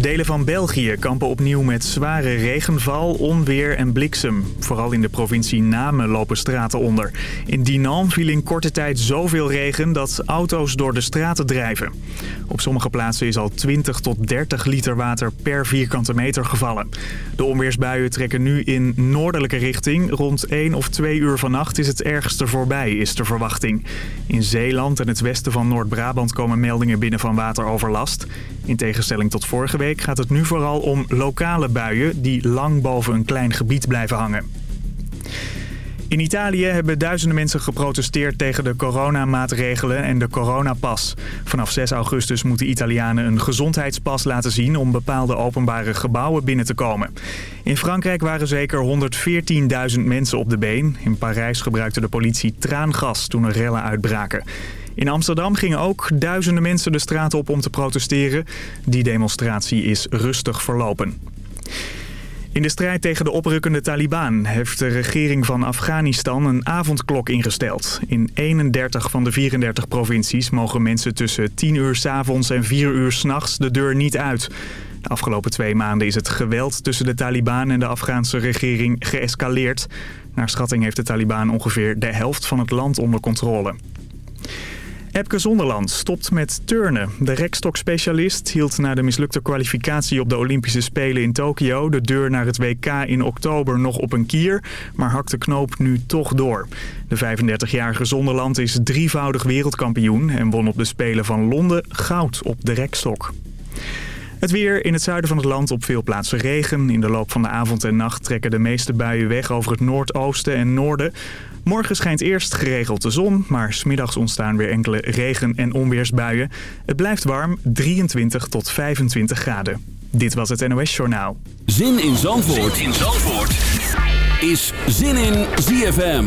Delen van België kampen opnieuw met zware regenval, onweer en bliksem. Vooral in de provincie Namen lopen straten onder. In Dinan viel in korte tijd zoveel regen dat auto's door de straten drijven. Op sommige plaatsen is al 20 tot 30 liter water per vierkante meter gevallen. De onweersbuien trekken nu in noordelijke richting. Rond 1 of 2 uur vannacht is het ergste voorbij, is de verwachting. In Zeeland en het westen van Noord-Brabant komen meldingen binnen van wateroverlast. In tegenstelling tot vorige week gaat het nu vooral om lokale buien die lang boven een klein gebied blijven hangen. In Italië hebben duizenden mensen geprotesteerd tegen de coronamaatregelen en de coronapas. Vanaf 6 augustus moeten Italianen een gezondheidspas laten zien om bepaalde openbare gebouwen binnen te komen. In Frankrijk waren zeker 114.000 mensen op de been. In Parijs gebruikte de politie traangas toen er rellen uitbraken. In Amsterdam gingen ook duizenden mensen de straat op om te protesteren. Die demonstratie is rustig verlopen. In de strijd tegen de oprukkende Taliban heeft de regering van Afghanistan een avondklok ingesteld. In 31 van de 34 provincies mogen mensen tussen 10 uur s avonds en 4 uur s'nachts de deur niet uit. De afgelopen twee maanden is het geweld tussen de Taliban en de Afghaanse regering geëscaleerd. Naar schatting heeft de Taliban ongeveer de helft van het land onder controle. Epke Zonderland stopt met turnen. De rekstokspecialist hield na de mislukte kwalificatie op de Olympische Spelen in Tokio... de deur naar het WK in oktober nog op een kier, maar hakt de knoop nu toch door. De 35-jarige Zonderland is drievoudig wereldkampioen... en won op de Spelen van Londen goud op de rekstok. Het weer in het zuiden van het land op veel plaatsen regen. In de loop van de avond en nacht trekken de meeste buien weg over het noordoosten en noorden. Morgen schijnt eerst geregeld de zon, maar smiddags ontstaan weer enkele regen- en onweersbuien. Het blijft warm, 23 tot 25 graden. Dit was het NOS Journaal. Zin in Zandvoort, zin in Zandvoort. is Zin in ZFM.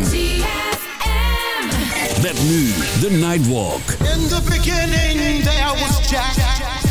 Met nu de Nightwalk. In the beginning there was Jack,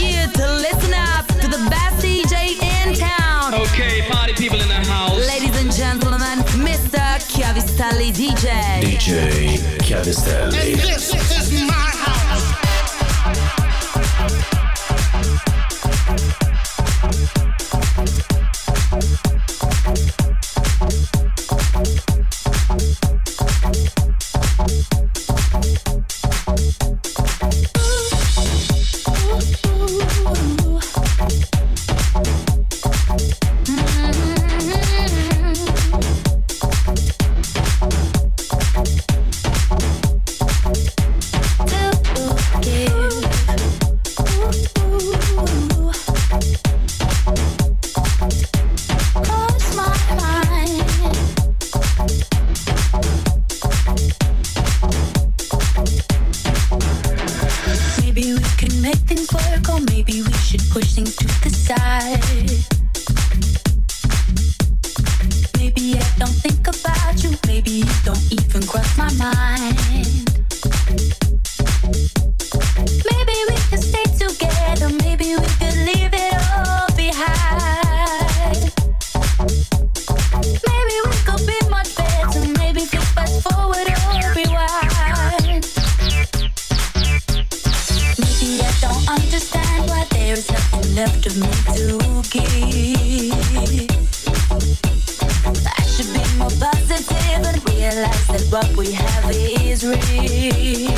you to listen up to the best DJ in town. Okay, party people in the house. Ladies and gentlemen, Mr. Chiavistelli DJ. DJ Chiavistelli. And this is my house. Make things work, or maybe we should push things to the side. Maybe I don't think about you, maybe you don't even cross my mind. Left of me to give. I should be more positive and realize that what we have is real.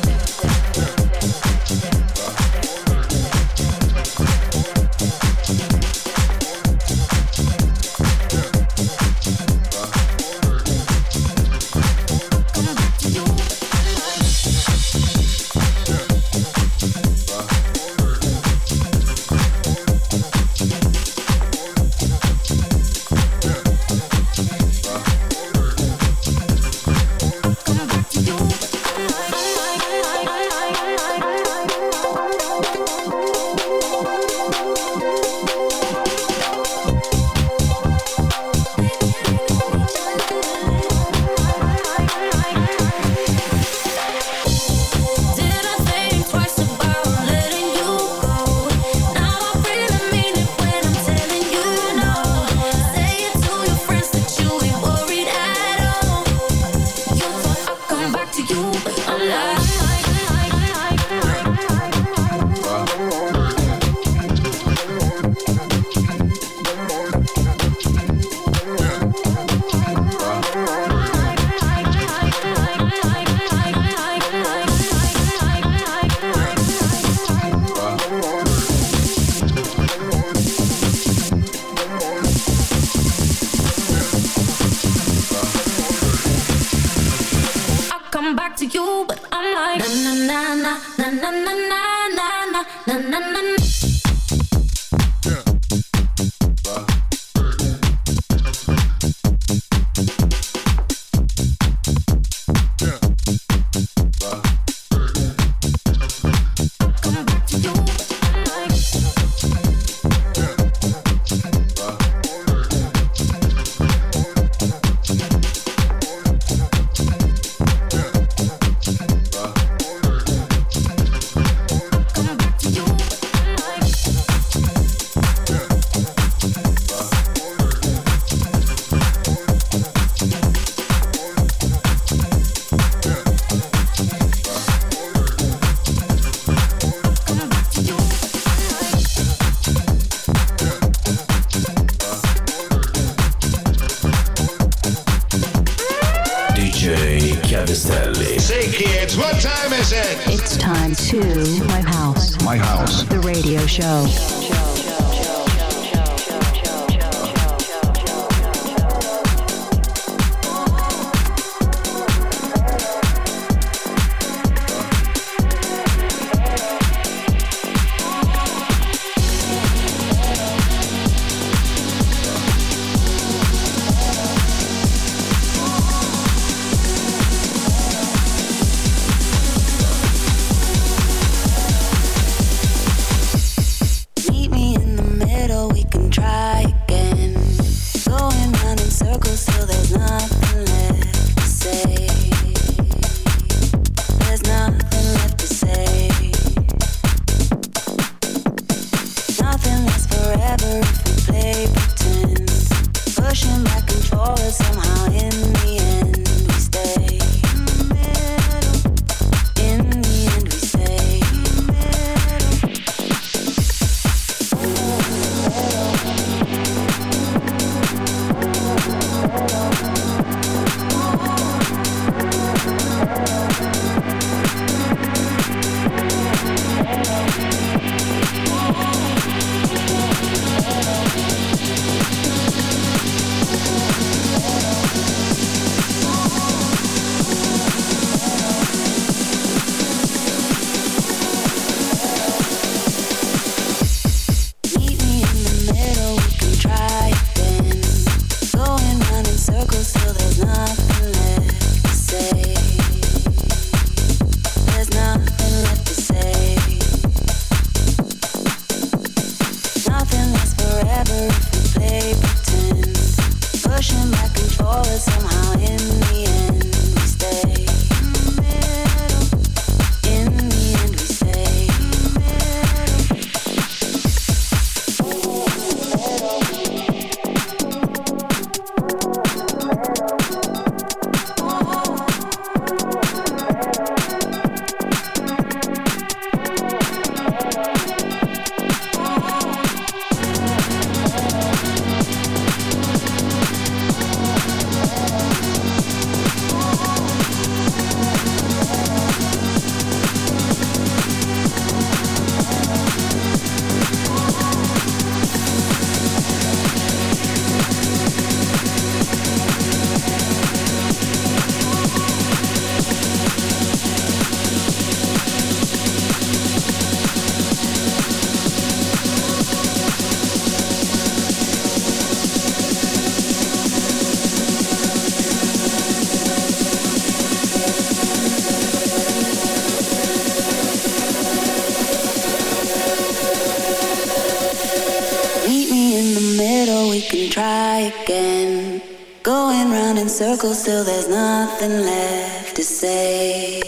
try again. Going round in circles till there's nothing left to say.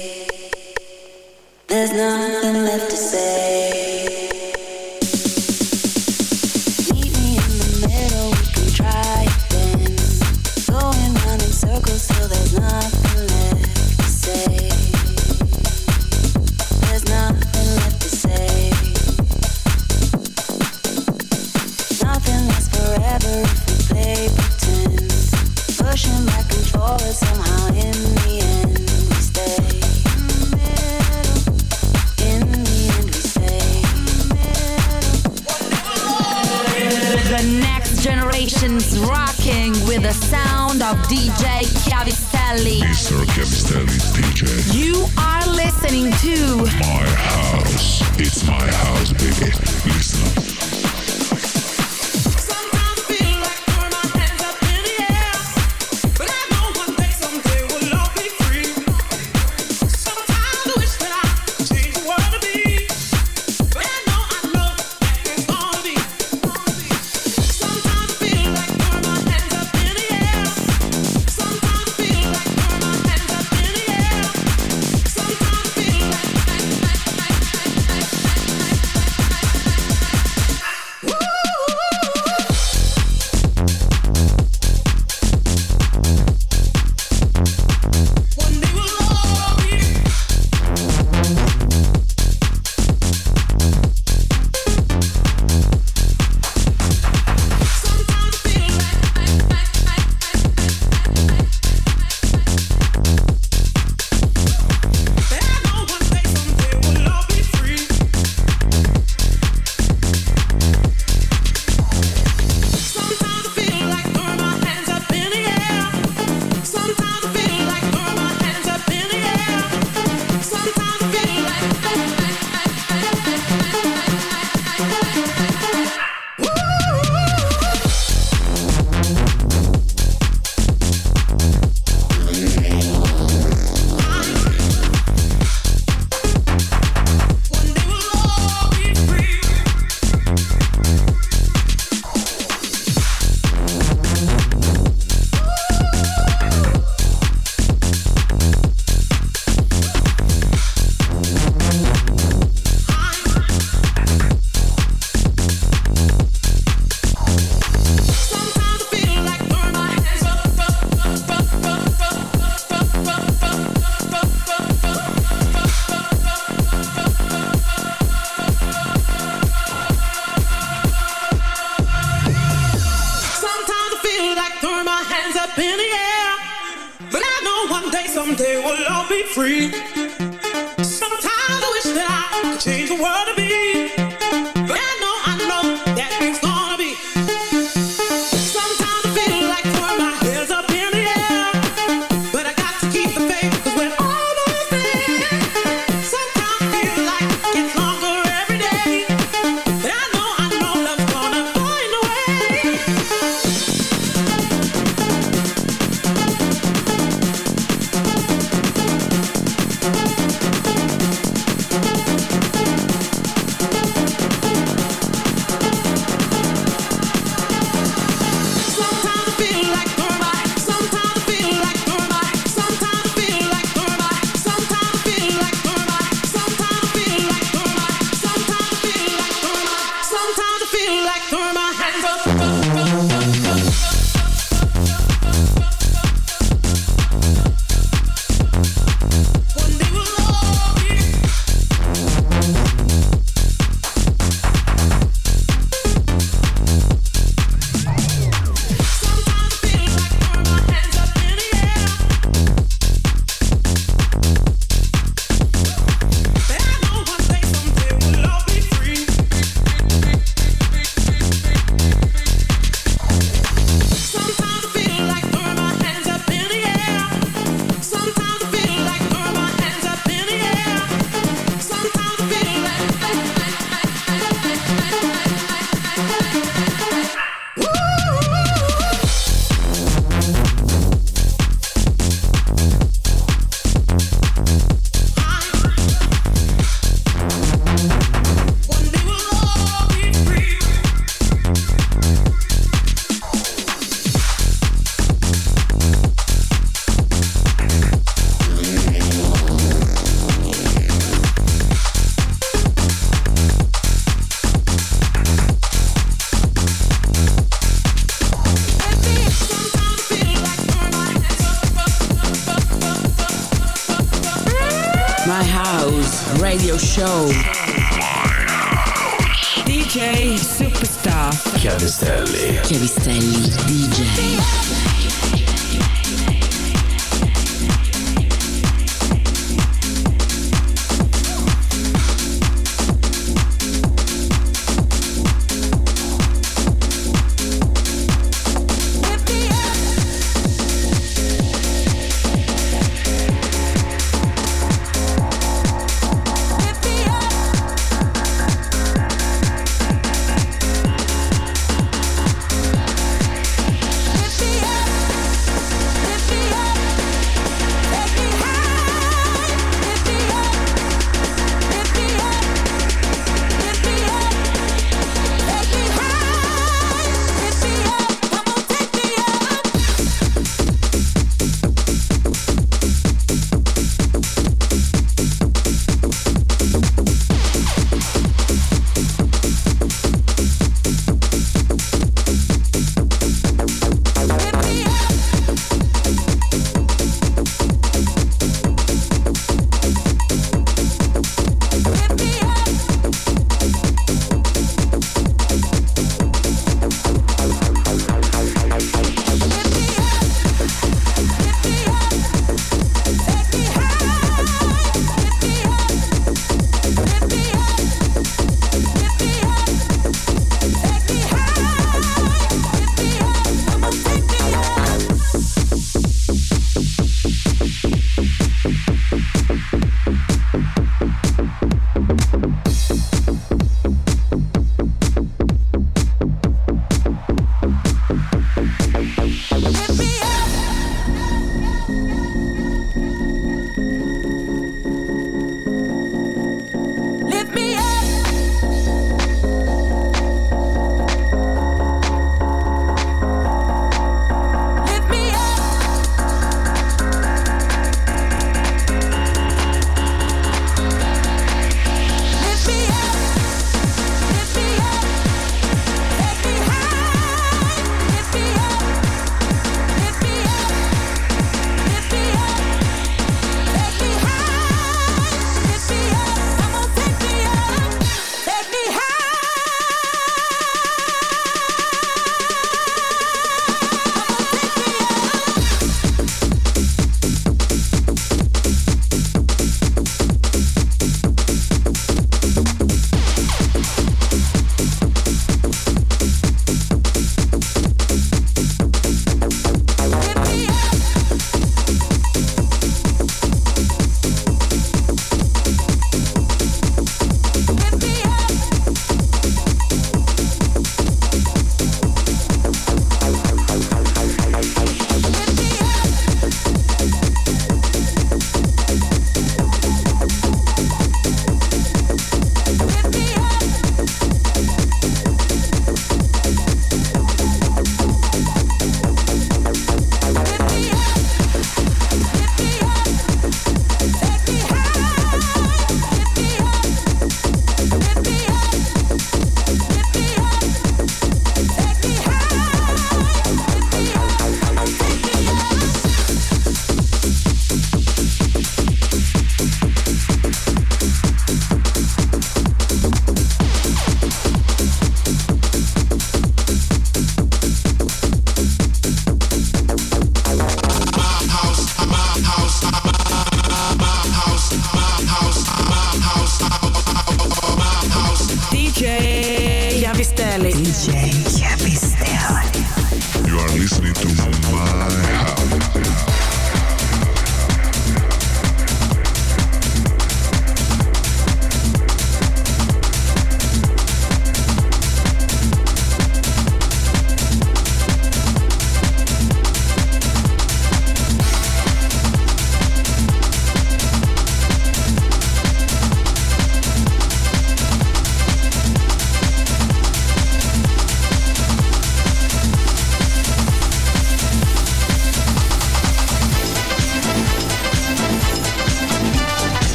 There's nothing left to say.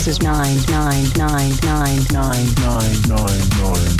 This is nine nine nine nine nine nine nine nine.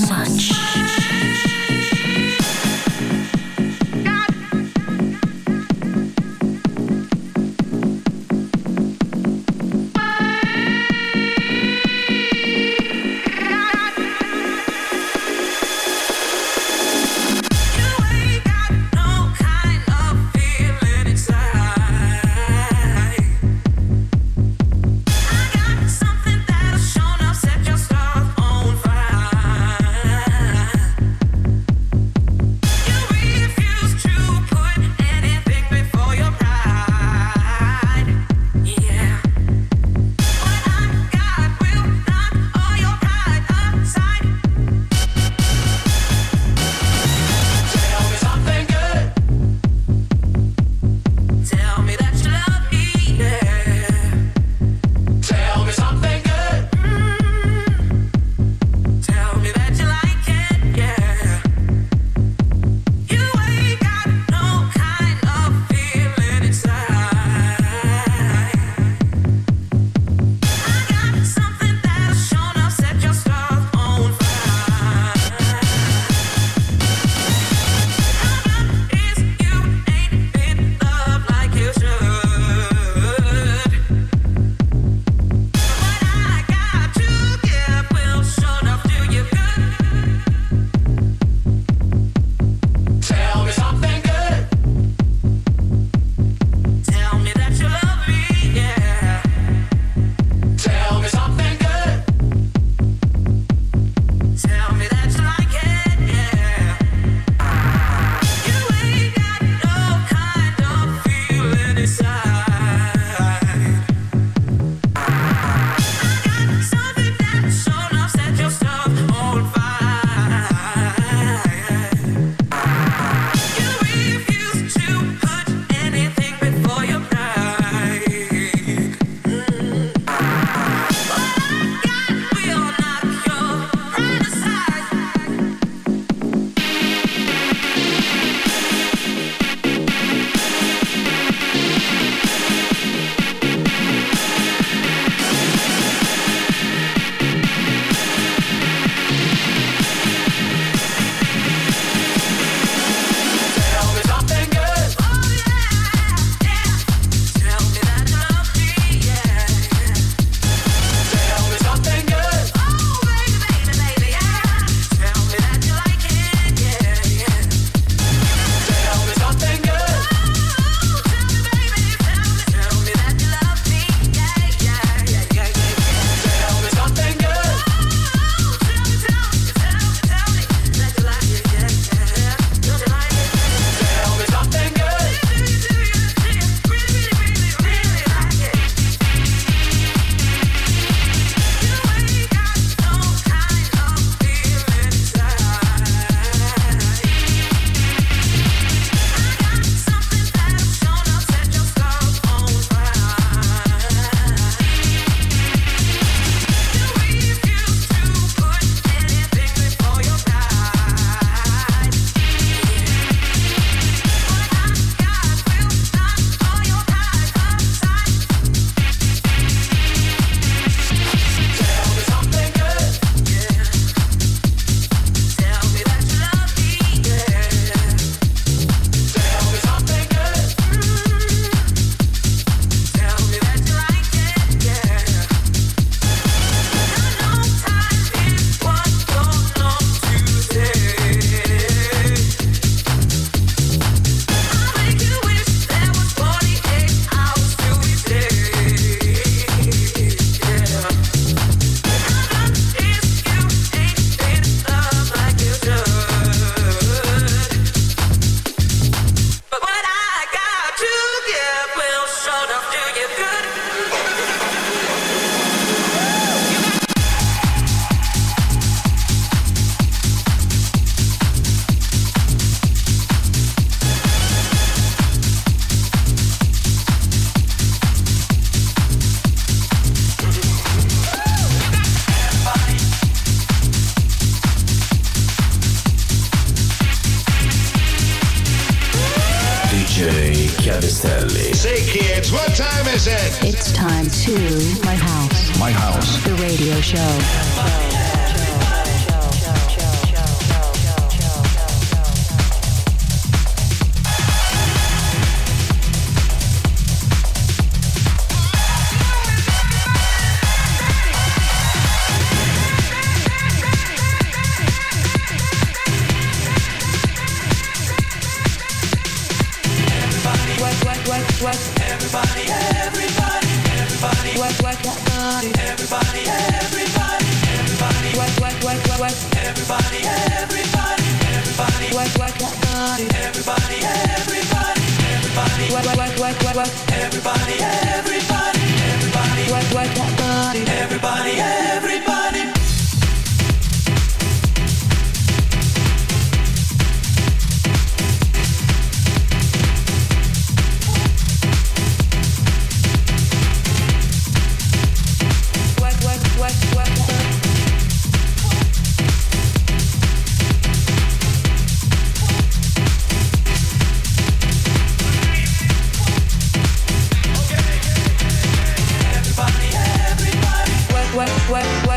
wet, wet.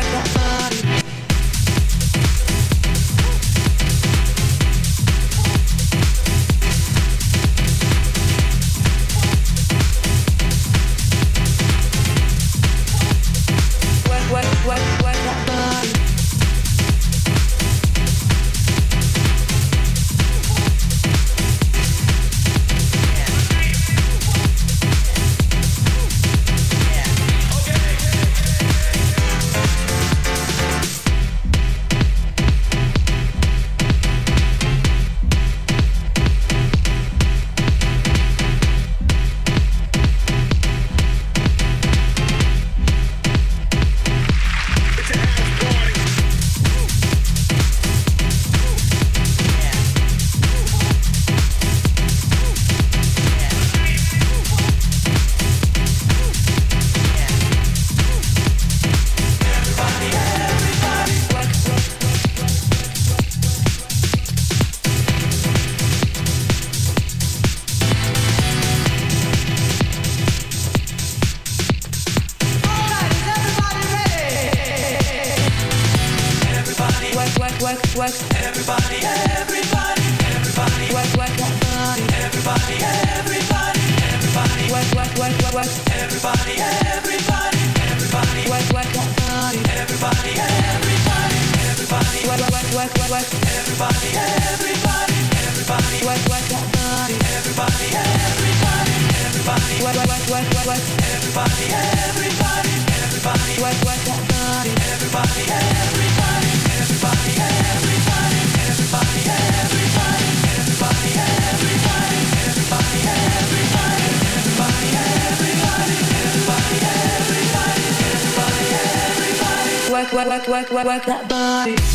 Work, work, work, work, work that body.